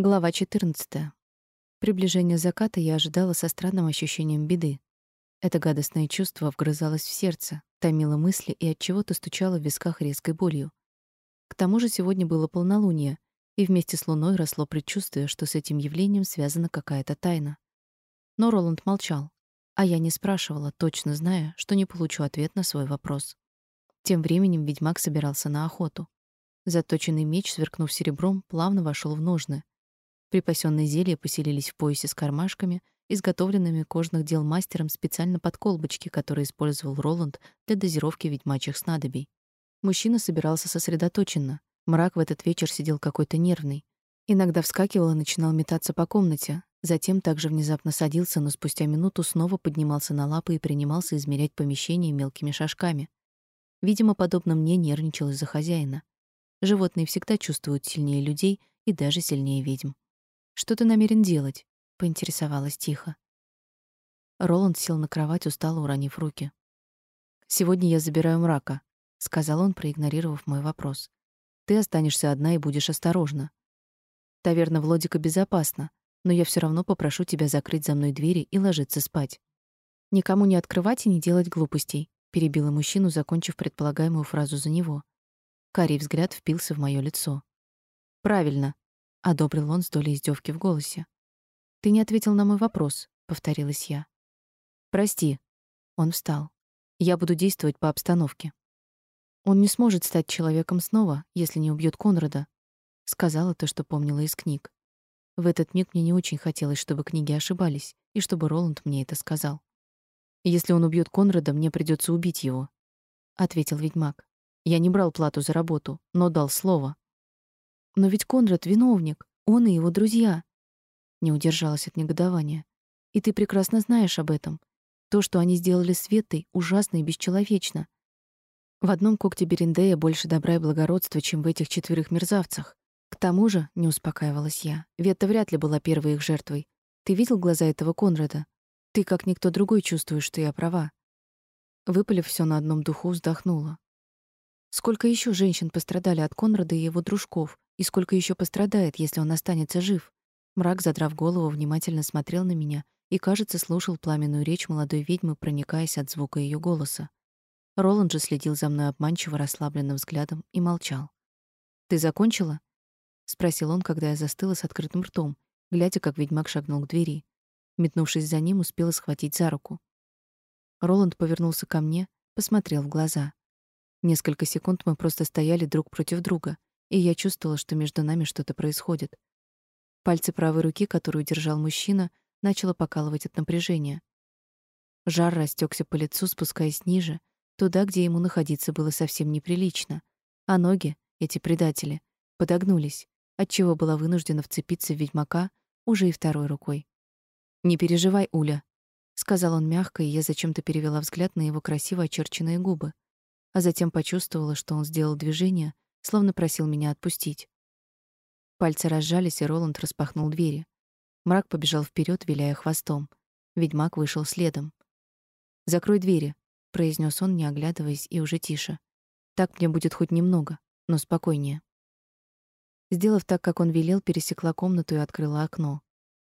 Глава 14. Приближение заката я ожидала со странным ощущением беды. Это гадостное чувство вгрызалось в сердце, томило мысли и от чего-то стучало в висках резкой болью. К тому же сегодня было полнолуние, и вместе с луной росло предчувствие, что с этим явлением связана какая-то тайна. Но Роланд молчал, а я не спрашивала, точно зная, что не получу ответ на свой вопрос. Тем временем ведьмак собирался на охоту. Заточенный меч, сверкнув серебром, плавно вошел в ножны, Припасенные зелья поселились в поясе с кармашками, изготовленными кожных дел мастером специально под колбочки, которые использовал Роланд для дозировки ведьмачьих снадобий. Мужчина собирался сосредоточенно. Мрак в этот вечер сидел какой-то нервный. Иногда вскакивал и начинал метаться по комнате, затем также внезапно садился, но спустя минуту снова поднимался на лапы и принимался измерять помещение мелкими шажками. Видимо, подобно мне нервничал из-за хозяина. Животные всегда чувствуют сильнее людей и даже сильнее ведьм. Что ты намерен делать? поинтересовалась тихо. Роланд сел на кровать, устало уронив руки. Сегодня я забираю мрака, сказал он, проигнорировав мой вопрос. Ты останешься одна и будешь осторожна. Таверна Влодика безопасна, но я все равно попрошу тебя закрыть за мной двери и ложиться спать. Никому не открывать и не делать глупостей, перебила мужчину, закончив предполагаемую фразу за него. Карий взгляд впился в моё лицо. Правильно, одобрил он с долей издевки в голосе. Ты не ответил на мой вопрос, повторилась я. Прости. Он встал. Я буду действовать по обстановке. Он не сможет стать человеком снова, если не убьет Конрада, сказала то, что помнила из книг. В этот миг мне не очень хотелось, чтобы книги ошибались, и чтобы Роланд мне это сказал. Если он убьет Конрада, мне придется убить его, ответил ведьмак. Я не брал плату за работу, но дал слово. Но ведь Конрад виновник, он и его друзья. Не удержалась от негодования. И ты прекрасно знаешь об этом. То, что они сделали с Ветой, ужасно и бесчеловечно. В одном когте Берендея больше добра и благородства, чем в этих четверых мерзавцах. К тому же, не успокаивалась я, Ветта вряд ли была первой их жертвой. Ты видел глаза этого Конрада? Ты, как никто другой, чувствуешь, что я права. Выпалив все на одном духу, вздохнула. Сколько еще женщин пострадали от Конрада и его дружков, и сколько еще пострадает, если он останется жив? Мрак, задрав голову, внимательно смотрел на меня и, кажется, слушал пламенную речь молодой ведьмы, проникаясь от звука ее голоса. Роланд же следил за мной обманчиво расслабленным взглядом и молчал. «Ты закончила?» — спросил он, когда я застыла с открытым ртом, глядя, как ведьмак шагнул к двери. Метнувшись за ним, успела схватить за руку. Роланд повернулся ко мне, посмотрел в глаза. Несколько секунд мы просто стояли друг против друга — и я чувствовала, что между нами что-то происходит. Пальцы правой руки, которую держал мужчина, начало покалывать от напряжения. Жар растекся по лицу, спускаясь ниже, туда, где ему находиться было совсем неприлично, а ноги, эти предатели, подогнулись, отчего была вынуждена вцепиться в ведьмака уже и второй рукой. «Не переживай, Уля», — сказал он мягко, и я зачем-то перевела взгляд на его красиво очерченные губы, а затем почувствовала, что он сделал движение, словно просил меня отпустить. Пальцы разжались, и Роланд распахнул двери. Мрак побежал вперед, виляя хвостом. Ведьмак вышел следом. «Закрой двери», — произнес он, не оглядываясь, и уже тише. «Так мне будет хоть немного, но спокойнее». Сделав так, как он велел, пересекла комнату и открыла окно.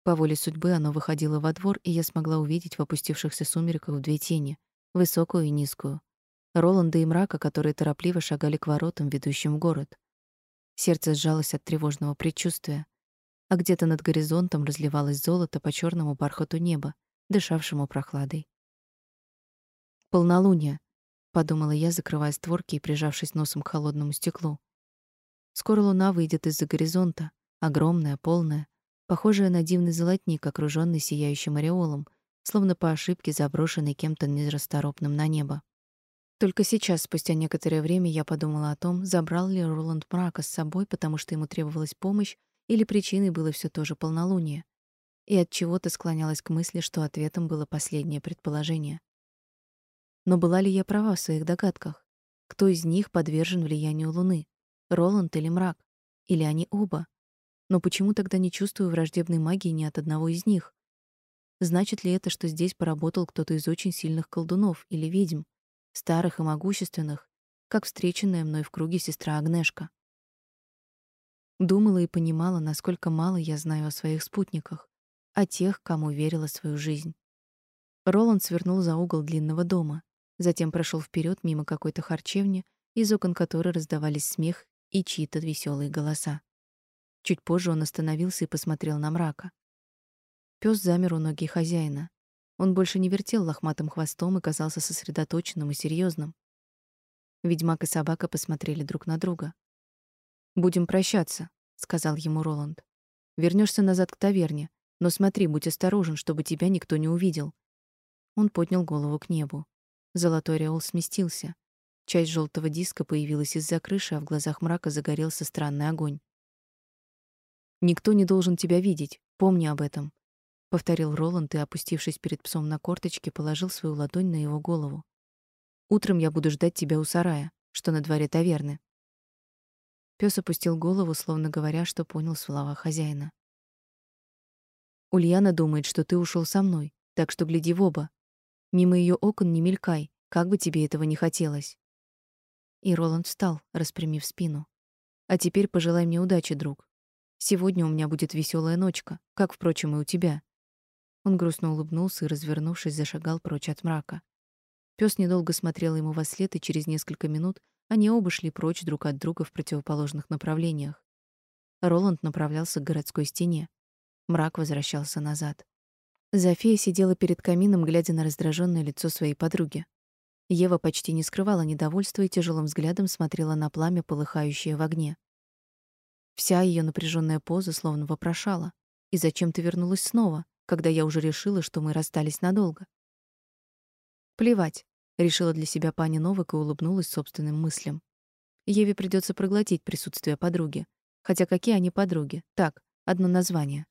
По воле судьбы оно выходило во двор, и я смогла увидеть в опустившихся сумерках две тени, высокую и низкую. Роланда и мрака, которые торопливо шагали к воротам, ведущим в город. Сердце сжалось от тревожного предчувствия, а где-то над горизонтом разливалось золото по черному бархату неба, дышавшему прохладой. «Полнолуние», — подумала я, закрывая створки и прижавшись носом к холодному стеклу. Скоро луна выйдет из-за горизонта, огромная, полная, похожая на дивный золотник, окружённый сияющим ореолом, словно по ошибке заброшенный кем-то нерасторопным на небо. Только сейчас, спустя некоторое время, я подумала о том, забрал ли Роланд Мрака с собой, потому что ему требовалась помощь, или причиной было все то же полнолуние. И от чего-то склонялась к мысли, что ответом было последнее предположение. Но была ли я права в своих догадках? Кто из них подвержен влиянию Луны? Роланд или Мрак? Или они оба? Но почему тогда не чувствую враждебной магии ни от одного из них? Значит ли это, что здесь поработал кто-то из очень сильных колдунов или ведьм, старых и могущественных, как встреченная мной в круге сестра Агнешка. Думала и понимала, насколько мало я знаю о своих спутниках, о тех, кому верила свою жизнь. Роланд свернул за угол длинного дома, затем прошел вперед мимо какой-то харчевни, из окон которой раздавались смех и чьи-то веселые голоса. Чуть позже он остановился и посмотрел на мрака. Пёс замер у ноги хозяина. Он больше не вертел лохматым хвостом и казался сосредоточенным и серьезным. Ведьмак и собака посмотрели друг на друга. «Будем прощаться», — сказал ему Роланд. Вернешься назад к таверне, но смотри, будь осторожен, чтобы тебя никто не увидел. Он поднял голову к небу. Золотой ореол сместился. Часть желтого диска появилась из-за крыши, а в глазах мрака загорелся странный огонь. Никто не должен тебя видеть. Помни об этом, повторил Роланд и, опустившись перед псом на корточки, положил свою ладонь на его голову. Утром я буду ждать тебя у сарая, что на дворе таверны. Пёс опустил голову, словно говоря, что понял слова хозяина. Ульяна думает, что ты ушел со мной, так что гляди в оба. Мимо ее окон не мелькай, как бы тебе этого не хотелось. И Роланд встал, распрямив спину. А теперь пожелай мне удачи, друг. Сегодня у меня будет веселая ночка, как, впрочем, и у тебя. Он грустно улыбнулся и, развернувшись, зашагал прочь от мрака. Пёс недолго смотрел ему во след, и через несколько минут они оба шли прочь друг от друга в противоположных направлениях. Роланд направлялся к городской стене. Мрак возвращался назад. Зофия сидела перед камином, глядя на раздраженное лицо своей подруги. Ева почти не скрывала недовольства и тяжелым взглядом смотрела на пламя, полыхающее в огне. Вся ее напряженная поза словно вопрошала: "И зачем ты вернулась снова, когда я уже решила, что мы расстались надолго?" Плевать, решила для себя пани Новак и улыбнулась собственным мыслям. Еве придется проглотить присутствие подруги. Хотя какие они подруги? Так, одно название.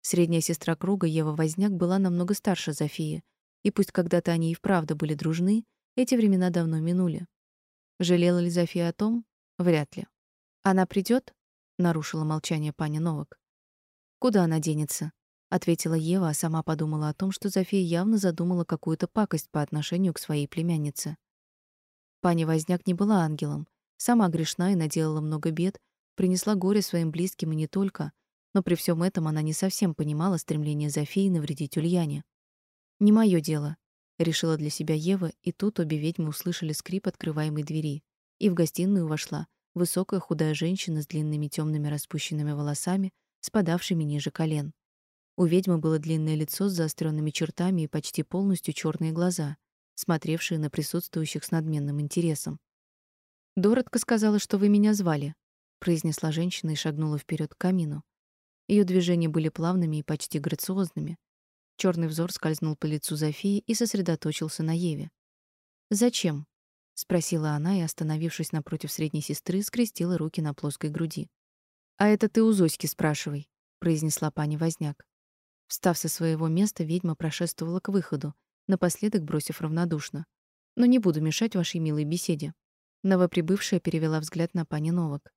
Средняя сестра круга Ева Возняк была намного старше Зофии, и пусть когда-то они и вправду были дружны, эти времена давно минули. Жалела ли Зофия о том? Вряд ли. Она придет? нарушила молчание пани Новак. Куда она денется? Ответила Ева, а сама подумала о том, что Зофия явно задумала какую-то пакость по отношению к своей племяннице. Пани Возняк не была ангелом, сама грешна и наделала много бед, принесла горе своим близким и не только, но при всем этом она не совсем понимала стремление Зофии навредить Ульяне. «Не мое дело», — решила для себя Ева, и тут обе ведьмы услышали скрип открываемой двери. И в гостиную вошла высокая худая женщина с длинными темными распущенными волосами, спадавшими ниже колен. У ведьмы было длинное лицо с заостренными чертами и почти полностью черные глаза, смотревшие на присутствующих с надменным интересом. «Доротка сказала, что вы меня звали», — произнесла женщина и шагнула вперед к камину. Ее движения были плавными и почти грациозными. Черный взор скользнул по лицу Зофии и сосредоточился на Еве. «Зачем?» — спросила она и, остановившись напротив средней сестры, скрестила руки на плоской груди. «А это ты у Зоськи спрашивай», — произнесла пани Возняк. Встав со своего места, ведьма прошествовала к выходу, напоследок бросив равнодушно. «Но не буду мешать вашей милой беседе». Новоприбывшая перевела взгляд на пани Новак.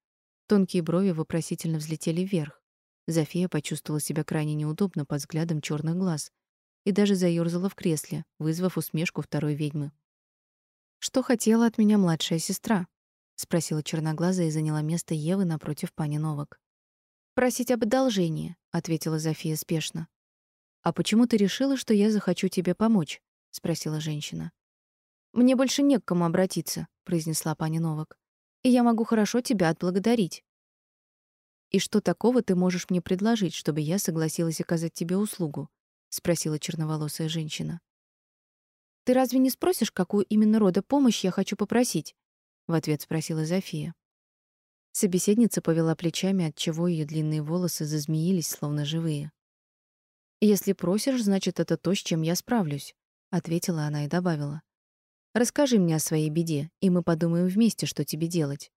Тонкие брови вопросительно взлетели вверх. Зофия почувствовала себя крайне неудобно под взглядом черных глаз и даже заёрзала в кресле, вызвав усмешку второй ведьмы. «Что хотела от меня младшая сестра?» — спросила черноглазая и заняла место Евы напротив пани Новак. «Просить об одолжении», — ответила Зофия спешно. «А почему ты решила, что я захочу тебе помочь?» — спросила женщина. «Мне больше не к кому обратиться», — произнесла пани Новак. «И я могу хорошо тебя отблагодарить». «И что такого ты можешь мне предложить, чтобы я согласилась оказать тебе услугу?» — спросила черноволосая женщина. «Ты разве не спросишь, какую именно рода помощь я хочу попросить?» — в ответ спросила Зофия. Собеседница повела плечами, отчего ее длинные волосы зазмеились, словно живые. «Если просишь, значит, это то, с чем я справлюсь», — ответила она и добавила. «Расскажи мне о своей беде, и мы подумаем вместе, что тебе делать,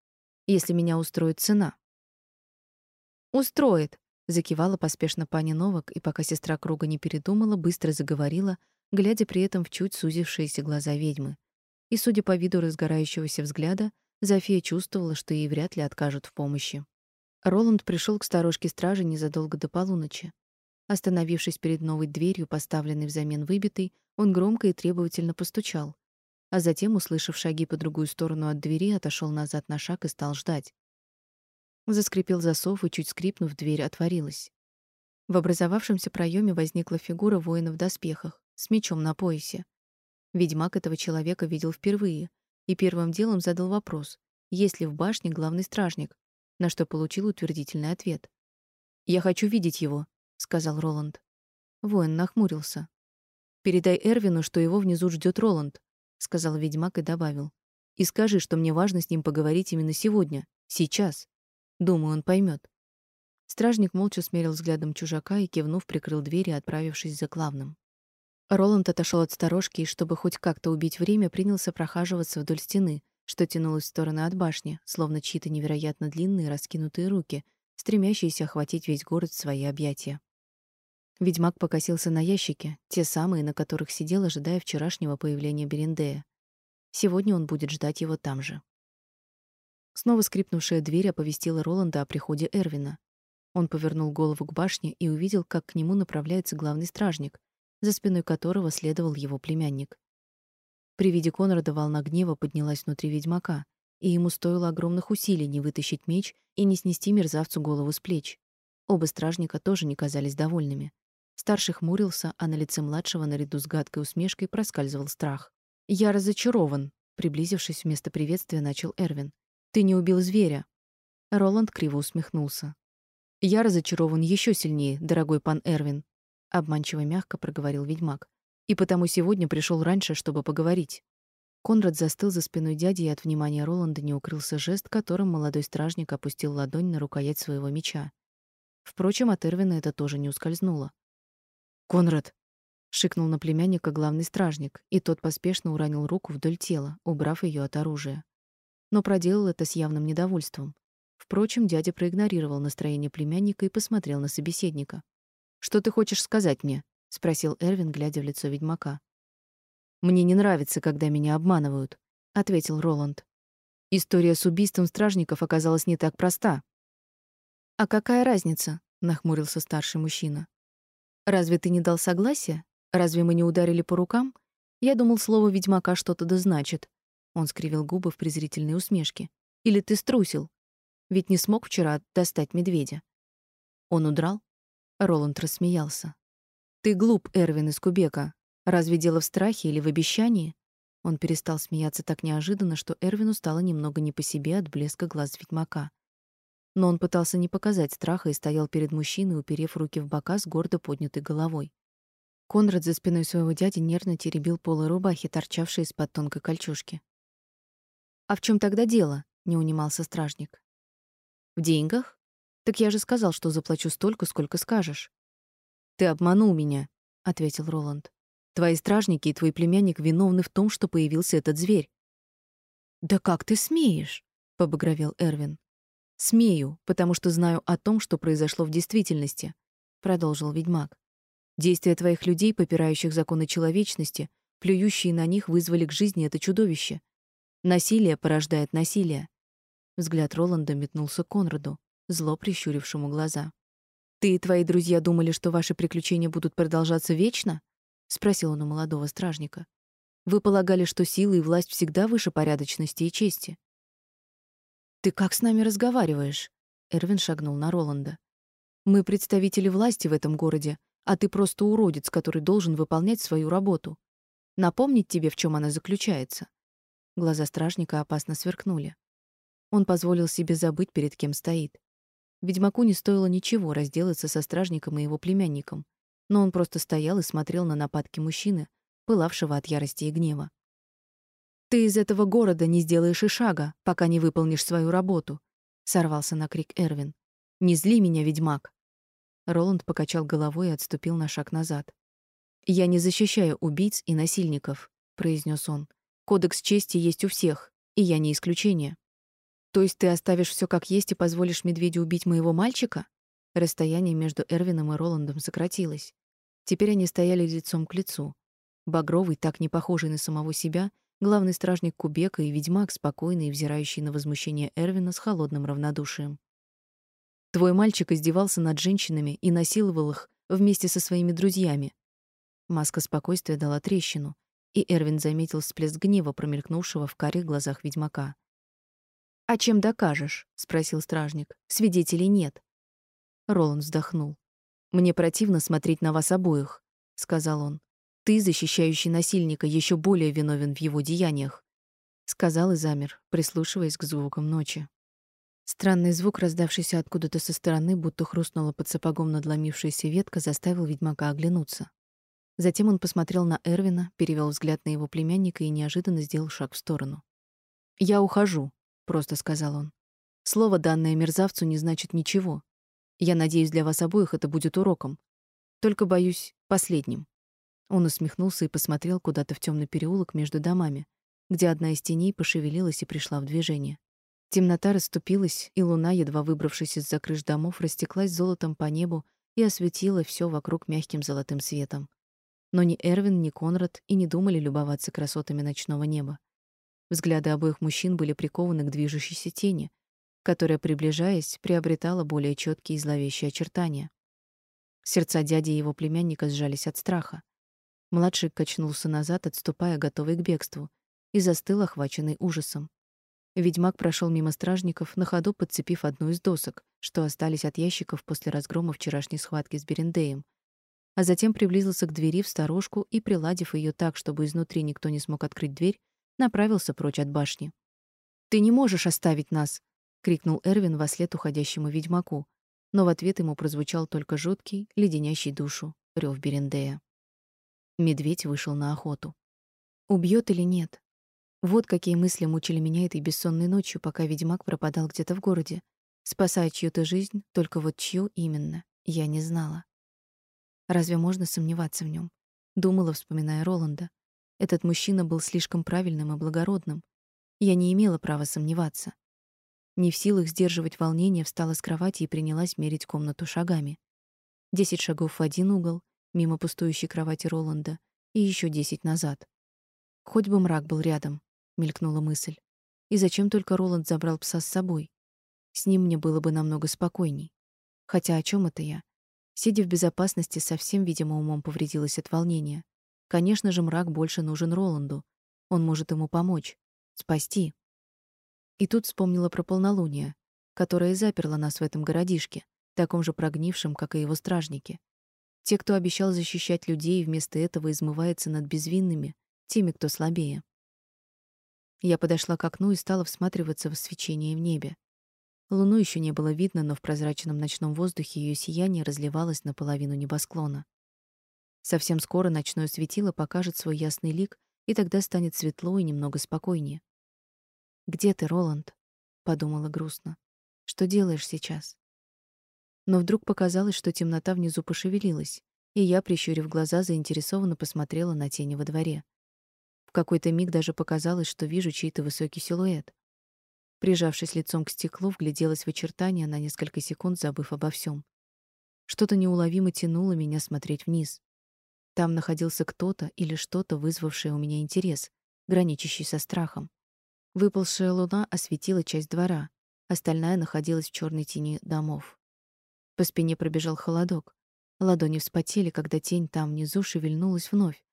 если меня устроит цена». «Устроит», — закивала поспешно пани Новак, и пока сестра круга не передумала, быстро заговорила, глядя при этом в чуть сузившиеся глаза ведьмы. И, судя по виду разгорающегося взгляда, Зофия чувствовала, что ей вряд ли откажут в помощи. Роланд пришел к сторожке стражи незадолго до полуночи. Остановившись перед новой дверью, поставленной взамен выбитой, он громко и требовательно постучал, а затем, услышав шаги по другую сторону от двери, отошел назад на шаг и стал ждать. Заскрипел засов, и чуть скрипнув, дверь отворилась. В образовавшемся проеме возникла фигура воина в доспехах с мечом на поясе. Ведьмак этого человека видел впервые и первым делом задал вопрос: есть ли в башне главный стражник, на что получил утвердительный ответ. "Я хочу видеть его", сказал Роланд. Воин нахмурился. "Передай Эрвину, что его внизу ждет Роланд", сказал ведьмак и добавил: "И скажи, что мне важно с ним поговорить именно сегодня, сейчас. Думаю, он поймет. Стражник молча смерил взглядом чужака и, кивнув, прикрыл дверь, отправившись за главным. Роланд отошел от сторожки и, чтобы хоть как-то убить время, принялся прохаживаться вдоль стены, что тянулась в стороны от башни, словно чьи-то невероятно длинные раскинутые руки, стремящиеся охватить весь город в свои объятия. Ведьмак покосился на ящики, те самые, на которых сидел, ожидая вчерашнего появления Берендея. Сегодня он будет ждать его там же. Снова скрипнувшая дверь оповестила Роланда о приходе Эрвина. Он повернул голову к башне и увидел, как к нему направляется главный стражник, за спиной которого следовал его племянник. При виде Конрада волна гнева поднялась внутри ведьмака, и ему стоило огромных усилий не вытащить меч и не снести мерзавцу голову с плеч. Оба стражника тоже не казались довольными. Старший хмурился, а на лице младшего наряду с гадкой усмешкой проскальзывал страх. «Я разочарован», — приблизившись вместо приветствия, начал Эрвин. «Ты не убил зверя». Роланд криво усмехнулся. Я разочарован еще сильнее, дорогой пан Эрвин, обманчиво мягко проговорил ведьмак. И потому сегодня пришел раньше, чтобы поговорить. Конрад застыл за спиной дяди, и от внимания Роланда не укрылся жест, которым молодой стражник опустил ладонь на рукоять своего меча. Впрочем, от Эрвина это тоже не ускользнуло. «Конрад!» — шикнул на племянника главный стражник, и тот поспешно уронил руку вдоль тела, убрав ее от оружия. Но проделал это с явным недовольством. Впрочем, дядя проигнорировал настроение племянника и посмотрел на собеседника. «Что ты хочешь сказать мне?» — спросил Эрвин, глядя в лицо ведьмака. «Мне не нравится, когда меня обманывают», — ответил Роланд. «История с убийством стражников оказалась не так проста». «А какая разница?» — нахмурился старший мужчина. «Разве ты не дал согласия? Разве мы не ударили по рукам? Я думал, слово ведьмака что-то да значит». Он скривил губы в презрительной усмешке. «Или ты струсил? Ведь не смог вчера достать медведя. Он удрал? Роланд рассмеялся. Ты глуп, Эрвин из Кубека. Разве дело в страхе или в обещании? Он перестал смеяться так неожиданно, что Эрвину стало немного не по себе от блеска глаз ведьмака. Но он пытался не показать страха и стоял перед мужчиной, уперев руки в бока с гордо поднятой головой. Конрад за спиной своего дяди нервно теребил полы рубахи, торчавшие из-под тонкой кольчужки. «А в чем тогда дело?» — не унимался стражник. В деньгах? Так я же сказал, что заплачу столько, сколько скажешь. Ты обманул меня, ответил Роланд. Твои стражники и твой племянник виновны в том, что появился этот зверь. Да как ты смеешь? побагровел Эрвин. Смею, потому что знаю о том, что произошло в действительности, продолжил ведьмак. Действия твоих людей, попирающих законы человечности, плюющие на них, вызвали к жизни это чудовище. Насилие порождает насилие. Взгляд Роланда метнулся к Конраду, зло прищурившему глаза. «Ты и твои друзья думали, что ваши приключения будут продолжаться вечно?» — спросил он у молодого стражника. «Вы полагали, что сила и власть всегда выше порядочности и чести?» «Ты как с нами разговариваешь?» — Эрвин шагнул на Роланда. «Мы представители власти в этом городе, а ты просто уродец, который должен выполнять свою работу. Напомнить тебе, в чем она заключается?» Глаза стражника опасно сверкнули. Он позволил себе забыть, перед кем стоит. Ведьмаку не стоило ничего разделаться со стражником и его племянником, но он просто стоял и смотрел на нападки мужчины, пылавшего от ярости и гнева. «Ты из этого города не сделаешь и шага, пока не выполнишь свою работу», — сорвался на крик Эрвин. «Не зли меня, ведьмак!» Роланд покачал головой и отступил на шаг назад. «Я не защищаю убийц и насильников», — произнес он. «Кодекс чести есть у всех, и я не исключение». То есть ты оставишь все как есть и позволишь медведю убить моего мальчика? Расстояние между Эрвином и Роландом сократилось. Теперь они стояли лицом к лицу. Багровый, так не похожий на самого себя, главный стражник Кубека и ведьмак, спокойный и взирающий на возмущение Эрвина с холодным равнодушием. Твой мальчик издевался над женщинами и насиловал их вместе со своими друзьями. Маска спокойствия дала трещину, и Эрвин заметил всплеск гнева, промелькнувшего в карих глазах ведьмака. «А чем докажешь?» — спросил стражник. «Свидетелей нет». Роланд вздохнул. «Мне противно смотреть на вас обоих», — сказал он. «Ты, защищающий насильника, еще более виновен в его деяниях», — сказал и замер, прислушиваясь к звукам ночи. Странный звук, раздавшийся откуда-то со стороны, будто хрустнула под сапогом надломившаяся ветка, заставил ведьмака оглянуться. Затем он посмотрел на Эрвина, перевел взгляд на его племянника и неожиданно сделал шаг в сторону. «Я ухожу», — просто сказал он. «Слово, данное мерзавцу, не значит ничего. Я надеюсь, для вас обоих это будет уроком. Только, боюсь, последним». Он усмехнулся и посмотрел куда-то в темный переулок между домами, где одна из теней пошевелилась и пришла в движение. Темнота расступилась, и луна, едва выбравшись из-за крыш домов, растеклась золотом по небу и осветила все вокруг мягким золотым светом. Но ни Эрвин, ни Конрад и не думали любоваться красотами ночного неба. Взгляды обоих мужчин были прикованы к движущейся тени, которая, приближаясь, приобретала более четкие и зловещие очертания. Сердца дяди и его племянника сжались от страха. Младший качнулся назад, отступая, готовый к бегству, и застыл, охваченный ужасом. Ведьмак прошел мимо стражников, на ходу подцепив одну из досок, что остались от ящиков после разгрома вчерашней схватки с Берендеем, а затем приблизился к двери в сторожку и, приладив ее так, чтобы изнутри никто не смог открыть дверь, направился прочь от башни. «Ты не можешь оставить нас!» — крикнул Эрвин во след уходящему ведьмаку, но в ответ ему прозвучал только жуткий, леденящий душу рев Берендея. Медведь вышел на охоту. Убьет или нет? Вот какие мысли мучили меня этой бессонной ночью, пока ведьмак пропадал где-то в городе, спасая чью-то жизнь, только вот чью именно, я не знала. Разве можно сомневаться в нем? Думала, вспоминая Роланда. Этот мужчина был слишком правильным и благородным. Я не имела права сомневаться. Не в силах сдерживать волнение, встала с кровати и принялась мерить комнату шагами. Десять шагов в один угол, мимо пустующей кровати Роланда, и еще десять назад. Хоть бы мрак был рядом, мелькнула мысль. И зачем только Роланд забрал пса с собой? С ним мне было бы намного спокойней. Хотя о чем это я? Сидя в безопасности, совсем, видимо, умом повредилась от волнения. Конечно же, мрак больше нужен Роланду. Он может ему помочь, спасти. И тут вспомнила про полнолуние, которое заперло нас в этом городишке, таком же прогнившем, как и его стражники. Те, кто обещал защищать людей, вместо этого измывается над безвинными, теми, кто слабее. Я подошла к окну и стала всматриваться в свечение в небе. Луну еще не было видно, но в прозрачном ночном воздухе ее сияние разливалось наполовину небосклона. Совсем скоро ночное светило покажет свой ясный лик, и тогда станет светло и немного спокойнее. «Где ты, Роланд?» — подумала грустно. «Что делаешь сейчас?» Но вдруг показалось, что темнота внизу пошевелилась, и я, прищурив глаза, заинтересованно посмотрела на тени во дворе какой-то миг даже показалось, что вижу чей-то высокий силуэт. Прижавшись лицом к стеклу, вгляделась в очертания на несколько секунд, забыв обо всем. Что-то неуловимо тянуло меня смотреть вниз. Там находился кто-то или что-то, вызвавшее у меня интерес, граничащий со страхом. Выползшая луна осветила часть двора, остальная находилась в черной тени домов. По спине пробежал холодок. Ладони вспотели, когда тень там внизу шевельнулась вновь,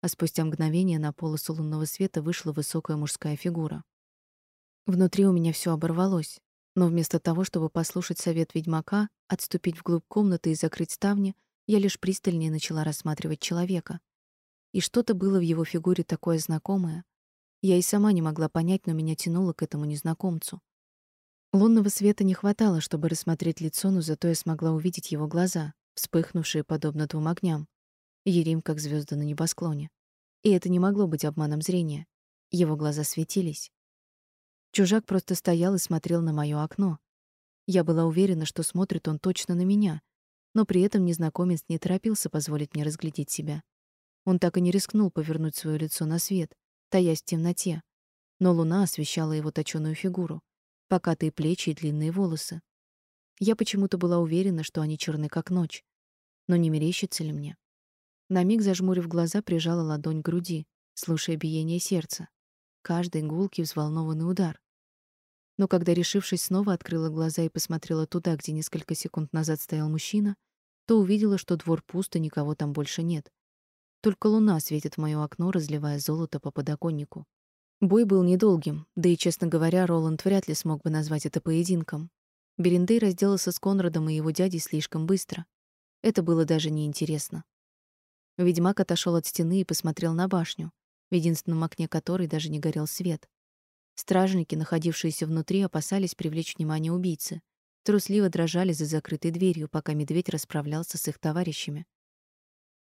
а спустя мгновение на полосу лунного света вышла высокая мужская фигура. Внутри у меня все оборвалось, но вместо того, чтобы послушать совет ведьмака, отступить вглубь комнаты и закрыть ставни, я лишь пристальнее начала рассматривать человека. И что-то было в его фигуре такое знакомое. Я и сама не могла понять, но меня тянуло к этому незнакомцу. Лунного света не хватало, чтобы рассмотреть лицо, но зато я смогла увидеть его глаза, вспыхнувшие подобно двум огням. Ерим, как звезды на небосклоне. И это не могло быть обманом зрения. Его глаза светились. Чужак просто стоял и смотрел на моё окно. Я была уверена, что смотрит он точно на меня, но при этом незнакомец не торопился позволить мне разглядеть себя. Он так и не рискнул повернуть своё лицо на свет, таясь в темноте. Но луна освещала его точёную фигуру, покатые плечи и длинные волосы. Я почему-то была уверена, что они черны как ночь. Но не мерещится ли мне? На миг зажмурив глаза, прижала ладонь к груди, слушая биение сердца. Каждый гулкий взволнованный удар. Но когда, решившись, снова открыла глаза и посмотрела туда, где несколько секунд назад стоял мужчина, то увидела, что двор пуст и никого там больше нет. Только луна светит в моё окно, разливая золото по подоконнику. Бой был недолгим, да и, честно говоря, Роланд вряд ли смог бы назвать это поединком. Берендей разделался с Конрадом и его дядей слишком быстро. Это было даже неинтересно. Ведьмак отошел от стены и посмотрел на башню, в единственном окне которой даже не горел свет. Стражники, находившиеся внутри, опасались привлечь внимание убийцы. Трусливо дрожали за закрытой дверью, пока медведь расправлялся с их товарищами.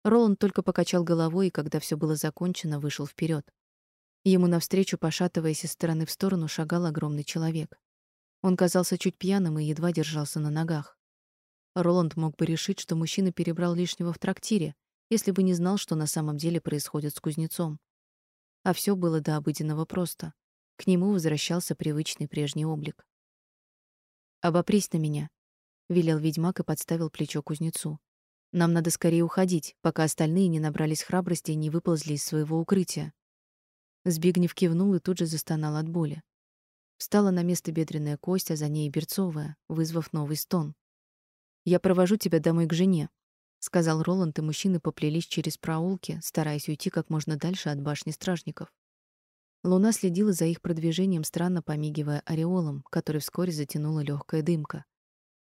Роланд только покачал головой и, когда все было закончено, вышел вперед. Ему навстречу, пошатываясь из стороны в сторону, шагал огромный человек. Он казался чуть пьяным и едва держался на ногах. Роланд мог бы решить, что мужчина перебрал лишнего в трактире, если бы не знал, что на самом деле происходит с кузнецом. А все было до обыденного просто. К нему возвращался привычный прежний облик. «Обопрись на меня», — велел ведьмак и подставил плечо кузнецу. «Нам надо скорее уходить, пока остальные не набрались храбрости и не выползли из своего укрытия. Збигнев кивнул и тут же застонал от боли. Встала на место бедренная кость, а за ней берцовая, вызвав новый стон. «Я провожу тебя домой к жене», — сказал Роланд, и мужчины поплелись через проулки, стараясь уйти как можно дальше от башни стражников. Луна следила за их продвижением, странно помигивая ореолом, который вскоре затянула легкая дымка.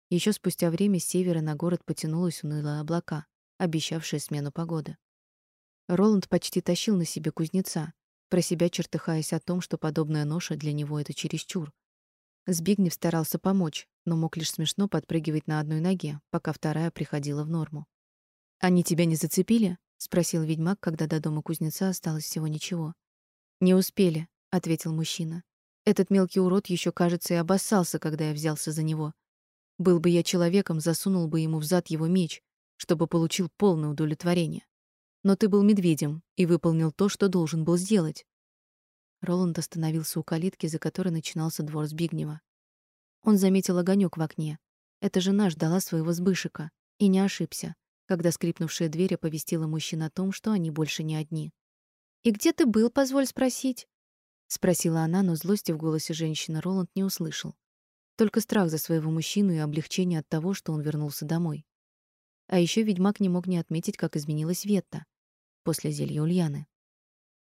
Еще спустя время с севера на город потянулось унылое облака, обещавшие смену погоды. Роланд почти тащил на себе кузнеца, про себя чертыхаясь о том, что подобная ноша для него — это чересчур. Збигнев старался помочь, но мог лишь смешно подпрыгивать на одной ноге, пока вторая приходила в норму. «Они тебя не зацепили?» — спросил ведьмак, когда до дома кузнеца осталось всего ничего. «Не успели», — ответил мужчина. «Этот мелкий урод еще, кажется, и обоссался, когда я взялся за него. Был бы я человеком, засунул бы ему в зад его меч, чтобы получил полное удовлетворение но ты был медведем и выполнил то, что должен был сделать. Роланд остановился у калитки, за которой начинался двор Збигнева. Он заметил огонек в окне. Эта жена ждала своего сбышика и не ошибся, когда скрипнувшая дверь оповестила мужчин о том, что они больше не одни. «И где ты был, позволь спросить?» — спросила она, но злости в голосе женщины Роланд не услышал. Только страх за своего мужчину и облегчение от того, что он вернулся домой. А еще ведьмак не мог не отметить, как изменилась Ветта после зелья Ульяны.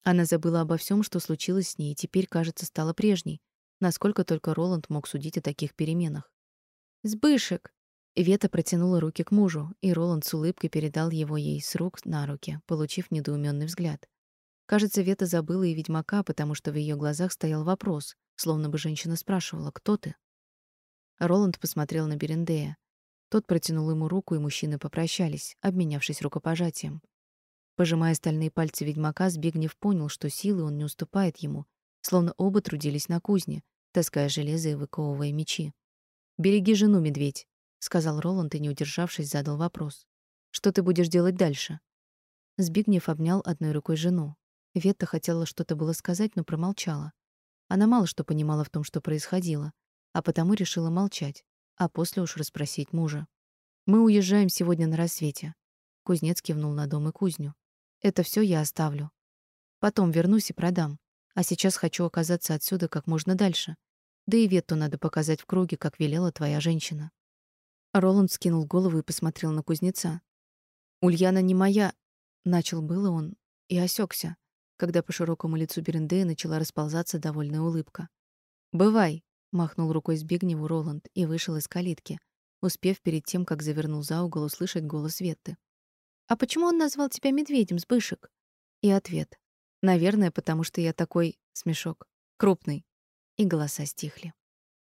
Она забыла обо всем, что случилось с ней, и теперь, кажется, стала прежней, насколько только Роланд мог судить о таких переменах. «Сбышек!» Вета протянула руки к мужу, и Роланд с улыбкой передал его ей с рук на руки, получив недоуменный взгляд. Кажется, Вета забыла и ведьмака, потому что в ее глазах стоял вопрос, словно бы женщина спрашивала «Кто ты?». Роланд посмотрел на Берендея. Тот протянул ему руку, и мужчины попрощались, обменявшись рукопожатием. Пожимая стальные пальцы ведьмака, Збигнев понял, что силы он не уступает ему, словно оба трудились на кузне, таская железо и выковывая мечи. «Береги жену, медведь», — сказал Роланд и, не удержавшись, задал вопрос. «Что ты будешь делать дальше?» Збигнев обнял одной рукой жену. Ветта хотела что-то было сказать, но промолчала. Она мало что понимала в том, что происходило, а потому решила молчать, а после уж расспросить мужа. «Мы уезжаем сегодня на рассвете». Кузнец кивнул на дом и кузню. Это все я оставлю. Потом вернусь и продам. А сейчас хочу оказаться отсюда как можно дальше. Да и Ветту надо показать в круге, как велела твоя женщина. Роланд скинул голову и посмотрел на кузнеца. Ульяна не моя, начал было он и осекся, когда по широкому лицу Берендея начала расползаться довольная улыбка. Бывай, махнул рукой Збигневу Роланд и вышел из калитки, успев перед тем, как завернул за угол, услышать голос Ветты. «А почему он назвал тебя медведем, Сбышек?» И ответ. «Наверное, потому что я такой...» Смешок. «Крупный». И голоса стихли.